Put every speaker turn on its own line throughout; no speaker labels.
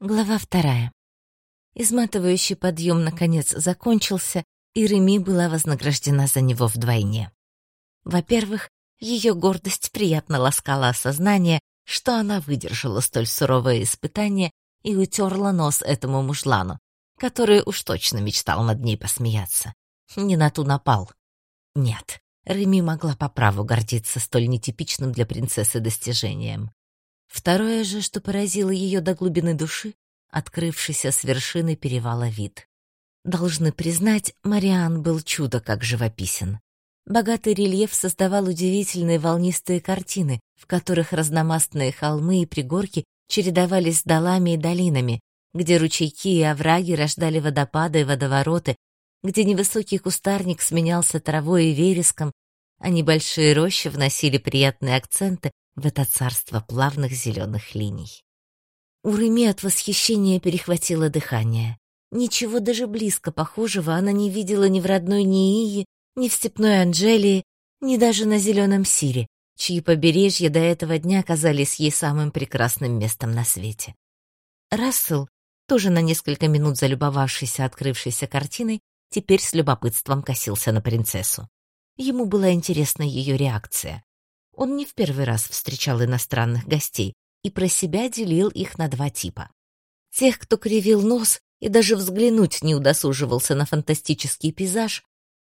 Глава вторая. Изматывающий подъем наконец закончился, и Реми была вознаграждена за него вдвойне. Во-первых, ее гордость приятно ласкала осознание, что она выдержала столь суровое испытание и утерла нос этому мужлану, который уж точно мечтал над ней посмеяться. Не на ту напал. Нет, Реми могла по праву гордиться столь нетипичным для принцессы достижением. Второе же, что поразило ее до глубины души, открывшийся с вершины перевала вид. Должны признать, Мариан был чудо как живописен. Богатый рельеф создавал удивительные волнистые картины, в которых разномастные холмы и пригорки чередовались с долами и долинами, где ручейки и овраги рождали водопады и водовороты, где невысокий кустарник сменялся травой и вереском, а небольшие рощи вносили приятные акценты в это царство плавных зеленых линий. У Реми от восхищения перехватило дыхание. Ничего даже близко похожего она не видела ни в родной Нии, ни в степной Анжелии, ни даже на зеленом Сире, чьи побережья до этого дня казались ей самым прекрасным местом на свете. Рассел, тоже на несколько минут залюбовавшийся открывшейся картиной, теперь с любопытством косился на принцессу. Ему была интересна ее реакция. Он не в первый раз встречал иностранных гостей и про себя делил их на два типа. Тех, кто кривил нос и даже взглянуть не удосуживался на фантастический пейзаж,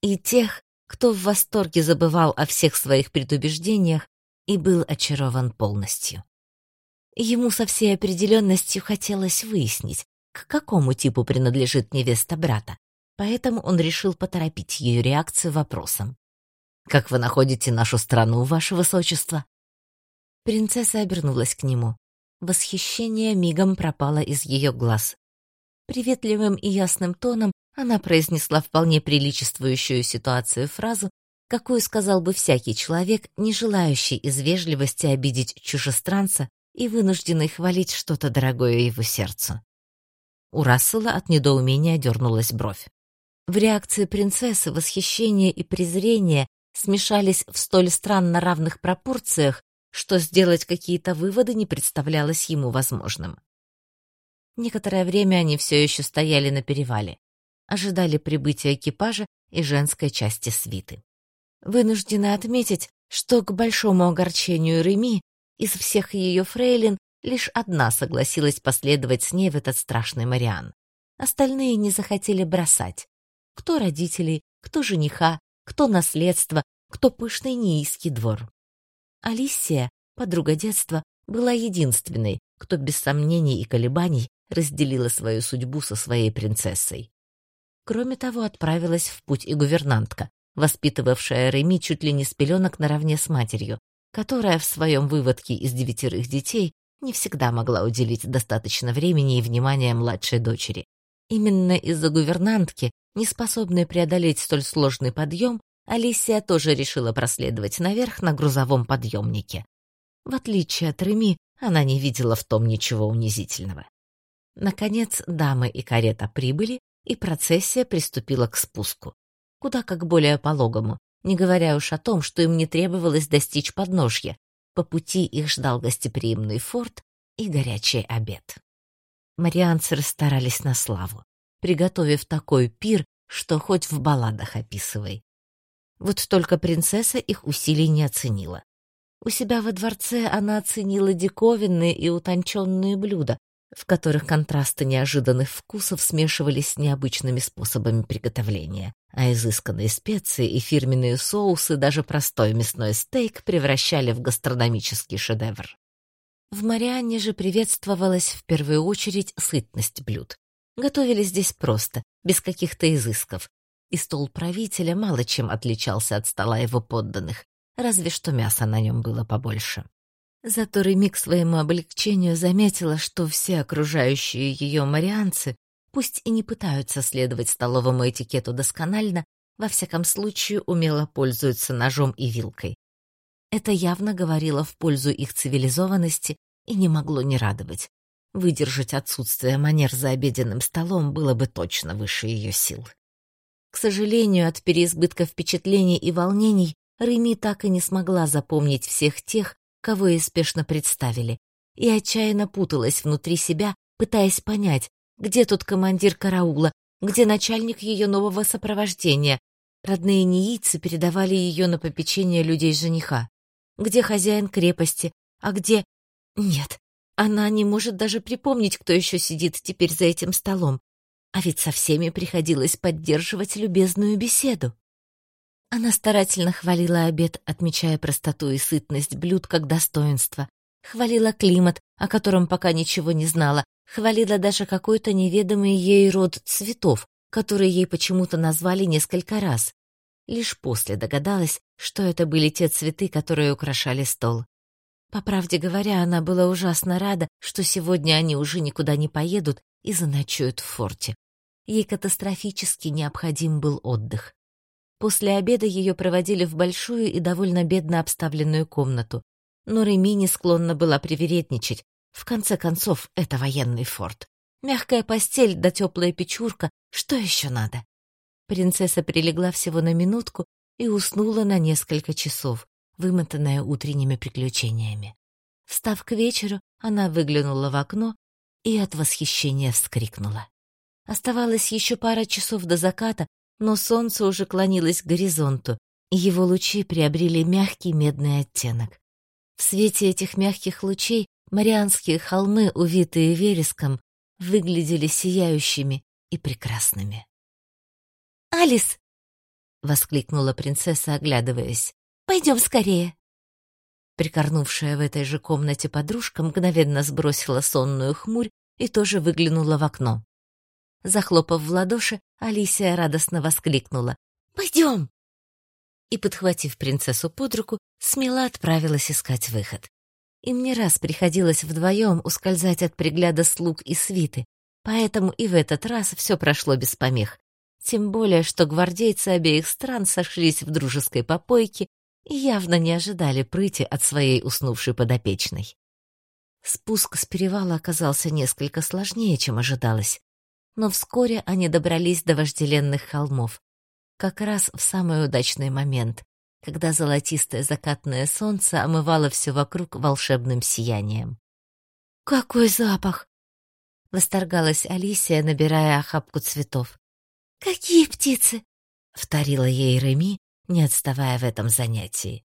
и тех, кто в восторге забывал о всех своих предубеждениях и был очарован полностью. Ему со всей определенностью хотелось выяснить, к какому типу принадлежит невеста брата, поэтому он решил поторопить ее реакцию вопросом. Как вы находите нашу страну, ваше высочество?» Принцесса обернулась к нему. Восхищение мигом пропало из ее глаз. Приветливым и ясным тоном она произнесла вполне приличествующую ситуацию фразу, какую сказал бы всякий человек, не желающий из вежливости обидеть чужестранца и вынужденный хвалить что-то дорогое его сердцу. У Рассела от недоумения дернулась бровь. В реакции принцессы восхищение и презрение смешались в столь странно равных пропорциях, что сделать какие-то выводы не представлялось ему возможным. Некоторое время они все еще стояли на перевале, ожидали прибытия экипажа и женской части свиты. Вынуждены отметить, что к большому огорчению Реми из всех ее фрейлин лишь одна согласилась последовать с ней в этот страшный Мариан. Остальные не захотели бросать. Кто родителей, кто жениха, кто наследство, кто пышный неиский двор. Алисия, подруга детства, была единственной, кто без сомнений и колебаний разделила свою судьбу со своей принцессой. Кроме того, отправилась в путь и гувернантка, воспитывавшая Реми чуть ли не с пеленок наравне с матерью, которая в своем выводке из девятерых детей не всегда могла уделить достаточно времени и внимания младшей дочери. Именно из-за гувернантки Неспособная преодолеть столь сложный подъем, Алисия тоже решила проследовать наверх на грузовом подъемнике. В отличие от Реми, она не видела в том ничего унизительного. Наконец, дамы и карета прибыли, и процессия приступила к спуску. Куда как более пологому, не говоря уж о том, что им не требовалось достичь подножья. По пути их ждал гостеприимный форт и горячий обед. Марианцы расстарались на славу приготовив такой пир, что хоть в балладах описывай. Вот только принцесса их усилий не оценила. У себя во дворце она оценила диковинные и утонченные блюда, в которых контрасты неожиданных вкусов смешивались с необычными способами приготовления, а изысканные специи и фирменные соусы даже простой мясной стейк превращали в гастрономический шедевр. В Марианне же приветствовалась в первую очередь сытность блюд. Готовили здесь просто, без каких-то изысков, и стол правителя мало чем отличался от стола его подданных, разве что мяса на нем было побольше. Зато Реми к своему облегчению заметила, что все окружающие ее марианцы, пусть и не пытаются следовать столовому этикету досконально, во всяком случае умело пользуются ножом и вилкой. Это явно говорило в пользу их цивилизованности и не могло не радовать. Выдержать отсутствие манер за обеденным столом было бы точно выше ее сил. К сожалению, от переизбытка впечатлений и волнений Реми так и не смогла запомнить всех тех, кого ей спешно представили, и отчаянно путалась внутри себя, пытаясь понять, где тут командир караула, где начальник ее нового сопровождения. Родные неийцы передавали ее на попечение людей жениха. Где хозяин крепости, а где... Нет, она не может даже припомнить, кто еще сидит теперь за этим столом. А ведь со всеми приходилось поддерживать любезную беседу. Она старательно хвалила обед, отмечая простоту и сытность блюд как достоинство. Хвалила климат, о котором пока ничего не знала. Хвалила даже какой-то неведомый ей род цветов, которые ей почему-то назвали несколько раз. Лишь после догадалась, что это были те цветы, которые украшали стол. По правде говоря, она была ужасно рада, что сегодня они уже никуда не поедут и заночуют в форте. Ей катастрофически необходим был отдых. После обеда ее проводили в большую и довольно бедно обставленную комнату. Но Реми не склонна была привередничать. В конце концов, это военный форт. Мягкая постель да теплая печурка, что еще надо? Принцесса прилегла всего на минутку и уснула на несколько часов, вымотанная утренними приключениями. Встав к вечеру, она выглянула в окно и от восхищения вскрикнула. Оставалось еще пара часов до заката, но солнце уже клонилось к горизонту, и его лучи приобрели мягкий медный оттенок. В свете этих мягких лучей Марианские холмы, увитые вереском, выглядели сияющими и прекрасными. «Алис!» — воскликнула принцесса, оглядываясь. Пойдем скорее. Прикорнувшая в этой же комнате подружка мгновенно сбросила сонную хмурь и тоже выглянула в окно. Захлопав в ладоши, Алисия радостно воскликнула «Пойдем!» и, подхватив принцессу под руку, смело отправилась искать выход. Им не раз приходилось вдвоем ускользать от пригляда слуг и свиты, поэтому и в этот раз все прошло без помех. Тем более, что гвардейцы обеих стран сошлись в дружеской попойке явно не ожидали прыти от своей уснувшей подопечной. Спуск с перевала оказался несколько сложнее, чем ожидалось, но вскоре они добрались до вожделенных холмов, как раз в самый удачный момент, когда золотистое закатное солнце омывало все вокруг волшебным сиянием. «Какой запах!» — восторгалась Алисия, набирая охапку цветов. «Какие птицы!» — вторила ей Реми, не отставая в этом занятии.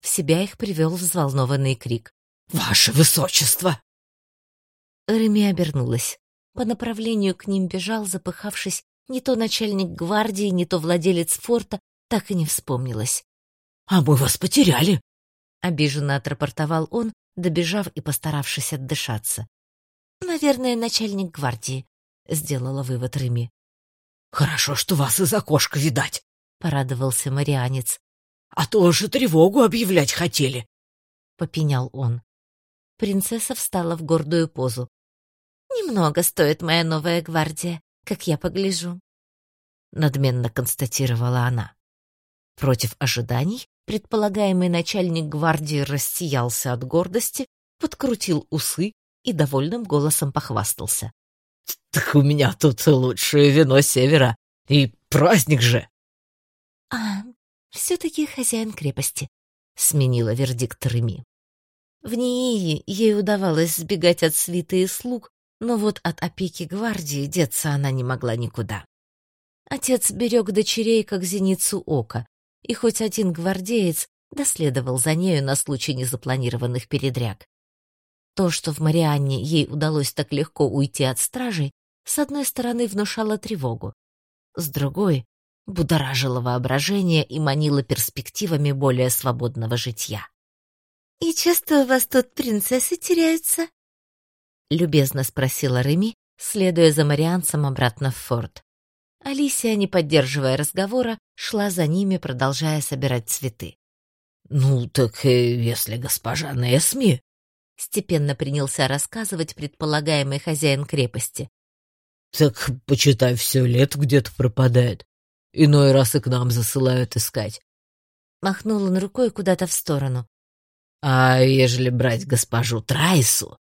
В себя их привел взволнованный крик. «Ваше высочество!» Реми обернулась. По направлению к ним бежал, запыхавшись, не то начальник гвардии, не то владелец форта, так и не вспомнилось. «А мы вас потеряли!» — обиженно отрапортовал он, добежав и постаравшись отдышаться. «Наверное, начальник гвардии», — сделала вывод Реми. «Хорошо, что вас из окошка видать», — порадовался марианец. «А то уже тревогу объявлять хотели», — попенял он. Принцесса встала в гордую позу. «Немного стоит моя новая гвардия, как я погляжу», — надменно констатировала она. Против ожиданий предполагаемый начальник гвардии рассиялся от гордости, подкрутил усы и довольным голосом похвастался. «Так у меня тут лучшее вино севера, и праздник же!» «А, все-таки хозяин крепости», — сменила вердикт Реми. В Нии ей удавалось сбегать от свиты и слуг, но вот от опеки гвардии деться она не могла никуда. Отец берег дочерей, как зеницу ока, и хоть один гвардеец доследовал за нею на случай незапланированных передряг. То, что в Марианне ей удалось так легко уйти от стражей, с одной стороны внушало тревогу, с другой будоражило воображение и манило перспективами более свободного житья. «И часто у вас тут принцессы теряются?» — любезно спросила Реми, следуя за марианцем обратно в форт. Алисия, не поддерживая разговора, шла за ними, продолжая собирать цветы. «Ну, так э, если госпожа Несми...» — степенно принялся рассказывать предполагаемый хозяин крепости. «Так, почитай, все лет где-то пропадает. Иной раз и к нам засылают искать. Махнул он рукой куда-то в сторону. А ежели брать госпожу Трайсу,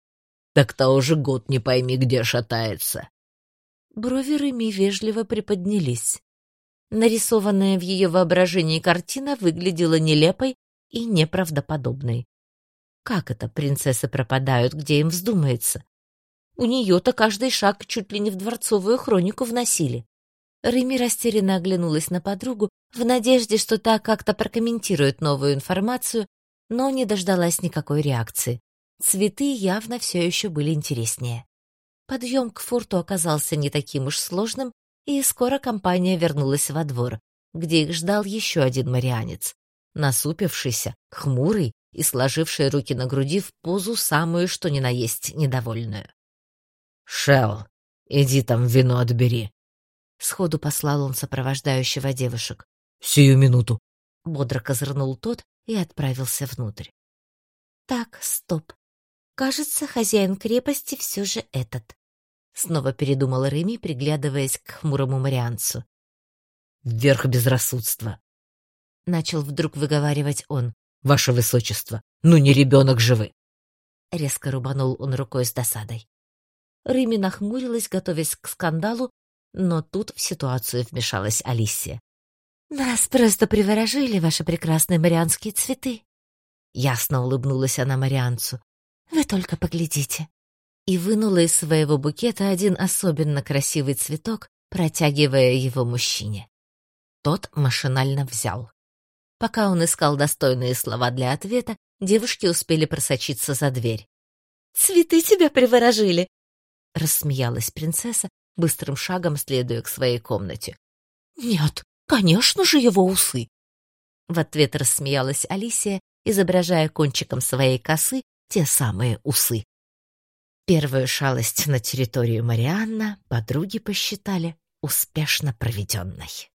так та уже год не пойми где шатается. Брови Реми вежливо приподнялись. Нарисованная в ее воображении картина выглядела нелепой и неправдоподобной. Как это принцессы пропадают, где им вздумается? У нее-то каждый шаг чуть ли не в дворцовую хронику вносили. Реми растерянно оглянулась на подругу в надежде, что та как-то прокомментирует новую информацию, но не дождалась никакой реакции. Цветы явно все еще были интереснее. Подъем к форту оказался не таким уж сложным, и скоро компания вернулась во двор, где их ждал еще один марианец, насупившийся, хмурый и сложивший руки на груди в позу самую что ни на есть недовольную.
«Шелл, иди там вино отбери», —
сходу послал он сопровождающего девушек.
«Сию минуту», —
бодро козырнул тот и отправился внутрь. «Так, стоп. Кажется, хозяин крепости все же этот», — снова передумала Реми, приглядываясь к хмурому марианцу.
«Верх безрассудства», —
начал вдруг выговаривать он.
«Ваше высочество, ну не ребенок же вы!»
Резко рубанул он рукой с досадой. Реми нахмурилась, готовясь к скандалу, но тут в ситуацию вмешалась Алисия. «Нас просто приворожили ваши прекрасные марианские цветы!» Ясно улыбнулась она марианцу. «Вы только поглядите!» И вынула из своего букета один особенно красивый цветок, протягивая его мужчине. Тот машинально взял. Пока он искал достойные слова для ответа, девушки успели просочиться за дверь. «Цветы тебя приворожили!» — рассмеялась принцесса, быстрым шагом следуя к своей комнате. «Нет, конечно же его усы!» В ответ рассмеялась Алисия, изображая кончиком своей косы те самые усы. Первую шалость на территорию Марианна подруги посчитали успешно проведенной.